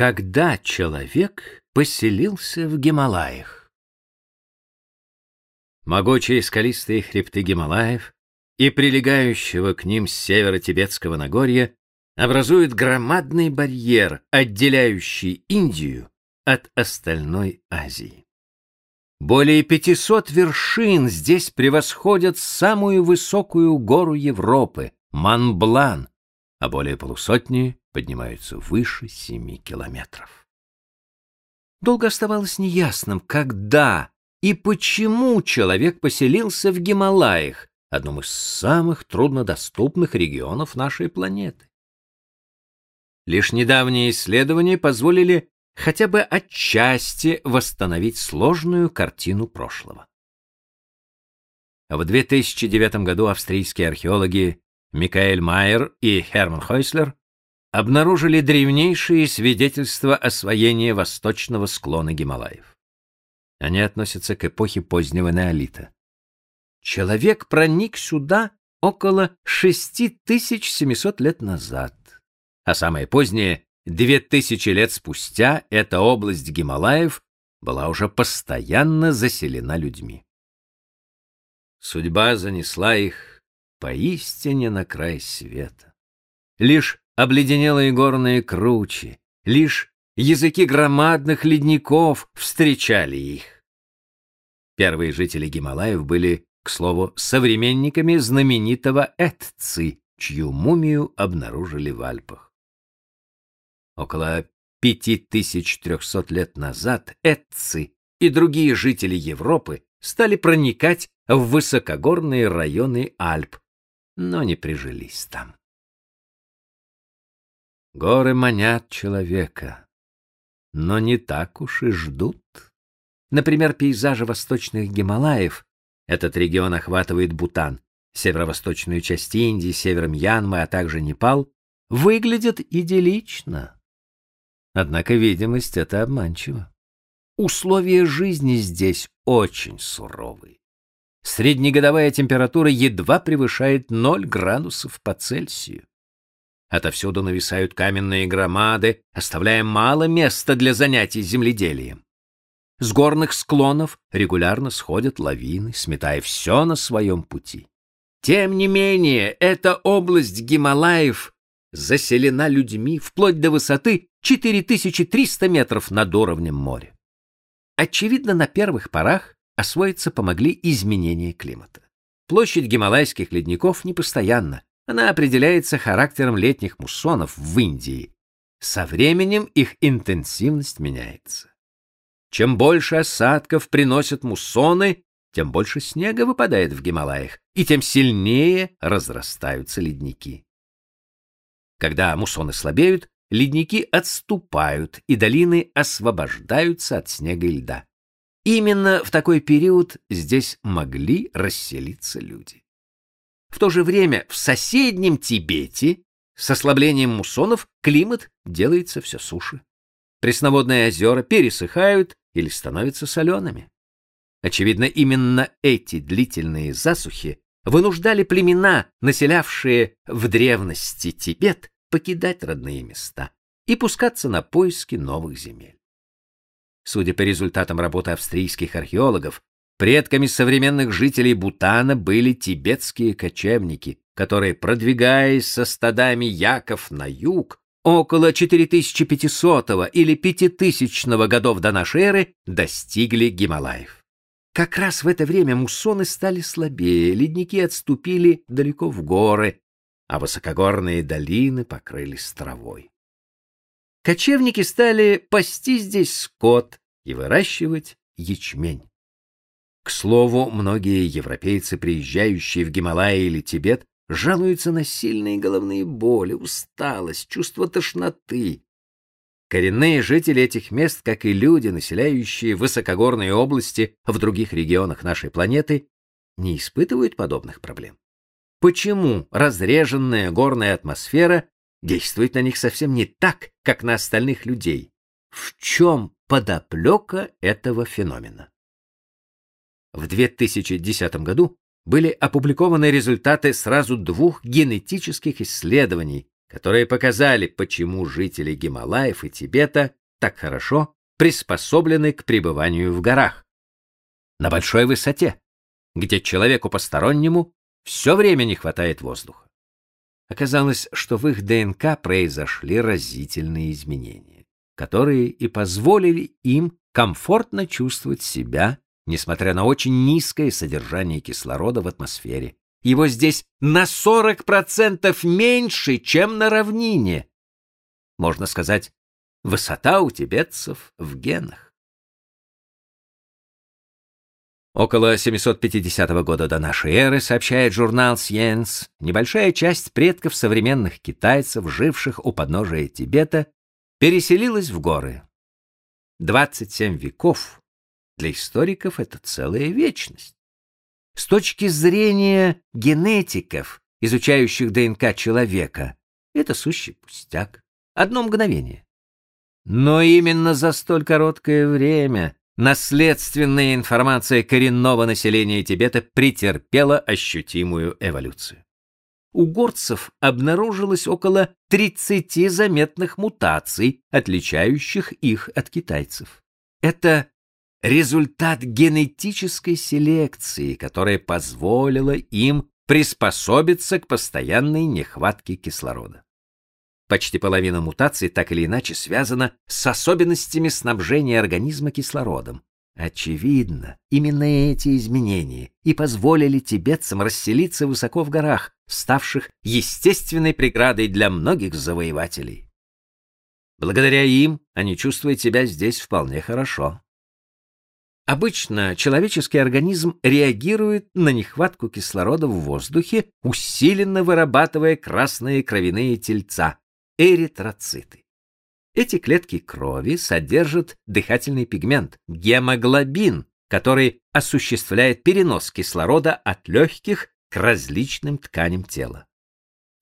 Когда человек поселился в Гималаях? Могучие скалистые хребты Гималаев и прилегающего к ним с севера Тибетского Нагорья образуют громадный барьер, отделяющий Индию от остальной Азии. Более 500 вершин здесь превосходят самую высокую гору Европы — Монблан, а более полусотни поднимаются выше семи километров. Долго оставалось неясным, когда и почему человек поселился в Гималаях, одном из самых труднодоступных регионов нашей планеты. Лишь недавние исследования позволили хотя бы отчасти восстановить сложную картину прошлого. В 2009 году австрийские археологи Микаэль Майер и Херман Хойслер обнаружили древнейшие свидетельства освоения восточного склона Гималаев. Они относятся к эпохе позднего неолита. Человек проник сюда около 6700 лет назад, а самое позднее, 2000 лет спустя, эта область Гималаев была уже постоянно заселена людьми. Судьба занесла их поистине на край света. Лишь обледенелые горные кручи, лишь языки громадных ледников встречали их. Первые жители Гималаев были, к слову, современниками знаменитого Этци, чью мумию обнаружили в Альпах. Около 5300 лет назад Этци и другие жители Европы стали проникать в высокогорные районы Альп, но не прижились там. Горы манят человека, но не так уж и ждут. Например, пейзажи восточных Гималаев, этот регион охватывает Бутан, северо-восточную часть Индии, север Мьянмы, а также Непал, выглядят идиллично. Однако видимость это обманчива. Условия жизни здесь очень суровые. Среднегодовая температура едва превышает 0 градусов по Цельсию. Отовсюду нависают каменные громады, оставляя мало места для занятий земледелием. С горных склонов регулярно сходят лавины, сметая все на своем пути. Тем не менее, эта область Гималаев заселена людьми вплоть до высоты 4300 метров над уровнем моря. Очевидно, на первых порах освоиться помогли изменения климата. Площадь гималайских ледников непостоянна, она определяется характером летних муссонов в Индии. Со временем их интенсивность меняется. Чем больше осадков приносят муссоны, тем больше снега выпадает в Гималаях, и тем сильнее разрастаются ледники. Когда муссоны слабеют, ледники отступают, и долины освобождаются от снега и льда. Именно в такой период здесь могли расселиться люди. В то же время в соседнем Тибете с ослаблением муссонов климат делается все суше. Пресноводные озера пересыхают или становятся солеными. Очевидно, именно эти длительные засухи вынуждали племена, населявшие в древности Тибет, покидать родные места и пускаться на поиски новых земель. Судя по результатам работы австрийских археологов, Предками современных жителей Бутана были тибетские кочевники, которые, продвигаясь со стадами яков на юг, около 4500 или 5000 годов до нашей эры достигли Гималаев. Как раз в это время муссоны стали слабее, ледники отступили далеко в горы, а высокогорные долины покрылись травой. Кочевники стали пасти здесь скот и выращивать ячмень. К слову, многие европейцы, приезжающие в Гималаи или Тибет, жалуются на сильные головные боли, усталость, чувство тошноты. Коренные жители этих мест, как и люди, населяющие высокогорные области в других регионах нашей планеты, не испытывают подобных проблем. Почему разреженная горная атмосфера действует на них совсем не так, как на остальных людей? В чем подоплека этого феномена? В 2010 году были опубликованы результаты сразу двух генетических исследований, которые показали, почему жители Гималаев и Тибета так хорошо приспособлены к пребыванию в горах. На большой высоте, где человеку постороннему все время не хватает воздуха. Оказалось, что в их ДНК произошли разительные изменения, которые и позволили им комфортно чувствовать себя, несмотря на очень низкое содержание кислорода в атмосфере. Его здесь на 40% меньше, чем на равнине. Можно сказать, высота у тибетцев в генах. Около 750 года до нашей эры, сообщает журнал Science, небольшая часть предков современных китайцев, живших у подножия Тибета, переселилась в горы. 27 веков для историков это целая вечность. С точки зрения генетиков, изучающих ДНК человека, это сущий пустяк, одно мгновение. Но именно за столь короткое время наследственная информация коренного населения Тибета претерпела ощутимую эволюцию. У горцев обнаружилось около 30 заметных мутаций, отличающих их от китайцев. Это результат генетической селекции, которая позволила им приспособиться к постоянной нехватке кислорода. Почти половина мутаций так или иначе связана с особенностями снабжения организма кислородом. Очевидно, именно эти изменения и позволили тибетцам расселиться высоко в горах, ставших естественной преградой для многих завоевателей. Благодаря им они чувствуют себя здесь вполне хорошо. Обычно человеческий организм реагирует на нехватку кислорода в воздухе, усиленно вырабатывая красные кровяные тельца, эритроциты. Эти клетки крови содержат дыхательный пигмент гемоглобин, который осуществляет перенос кислорода от легких к различным тканям тела.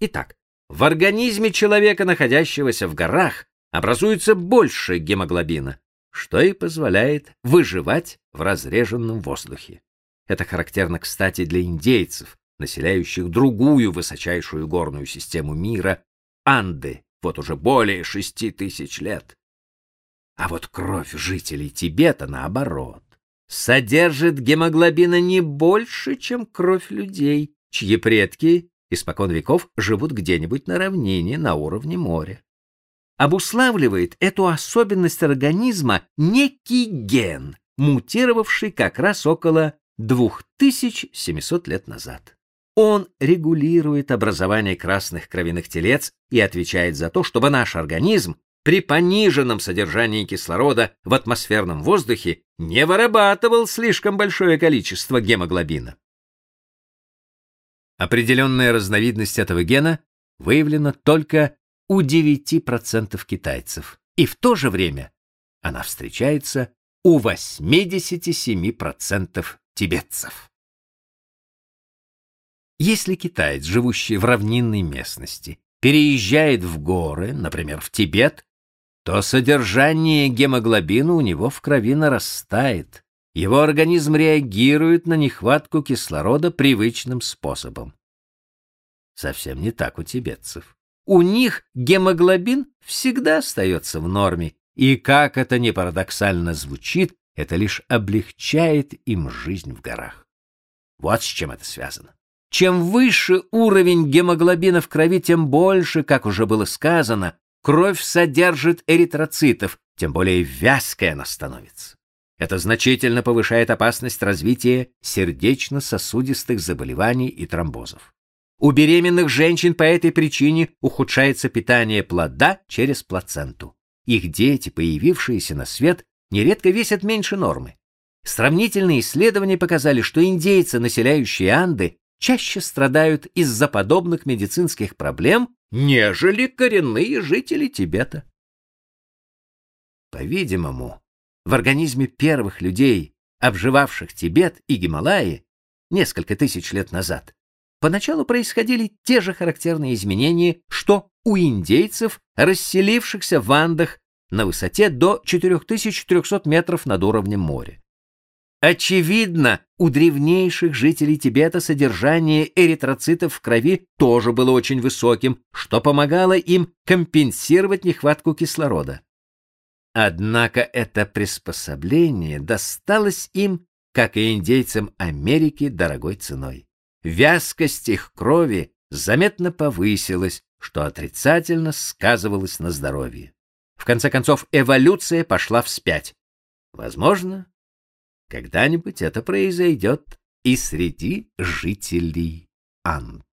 Итак, в организме человека, находящегося в горах, образуется больше гемоглобина, что и позволяет выживать в разреженном воздухе. Это характерно, кстати, для индейцев, населяющих другую высочайшую горную систему мира Анды вот уже более шести тысяч лет. А вот кровь жителей Тибета, наоборот, содержит гемоглобина не больше, чем кровь людей, чьи предки испокон веков живут где-нибудь на равнине на уровне моря. Обуславливает эту особенность организма некий ген, мутировавший как раз около 2700 лет назад. Он регулирует образование красных кровяных телец и отвечает за то, чтобы наш организм при пониженном содержании кислорода в атмосферном воздухе не вырабатывал слишком большое количество гемоглобина. Определенная разновидность этого гена выявлена только у 9% китайцев, и в то же время она встречается у 87% тибетцев. Если китаец, живущий в равнинной местности, переезжает в горы, например, в Тибет, то содержание гемоглобина у него в крови нарастает. Его организм реагирует на нехватку кислорода привычным способом. Совсем не так у тибетцев. У них гемоглобин всегда остается в норме, и как это ни парадоксально звучит, это лишь облегчает им жизнь в горах. Вот с чем это связано. Чем выше уровень гемоглобина в крови, тем больше, как уже было сказано, кровь содержит эритроцитов, тем более вязкой она становится. Это значительно повышает опасность развития сердечно-сосудистых заболеваний и тромбозов. У беременных женщин по этой причине ухудшается питание плода через плаценту. Их дети, появившиеся на свет, нередко весят меньше нормы. Сравнительные исследования показали, что индейцы, населяющие Анды, чаще страдают из-за подобных медицинских проблем, нежели коренные жители Тибета. По-видимому, в организме первых людей, обживавших Тибет и Гималаи несколько тысяч лет назад, поначалу происходили те же характерные изменения, что у индейцев, расселившихся в Андах на высоте до 4300 метров над уровнем моря. Очевидно, у древнейших жителей Тибета содержание эритроцитов в крови тоже было очень высоким, что помогало им компенсировать нехватку кислорода. Однако это приспособление досталось им, как и индейцам Америки, дорогой ценой. Вязкость их крови заметно повысилась, что отрицательно сказывалось на здоровье. В конце концов, эволюция пошла вспять. Возможно, когда-нибудь это произойдет и среди жителей Анд.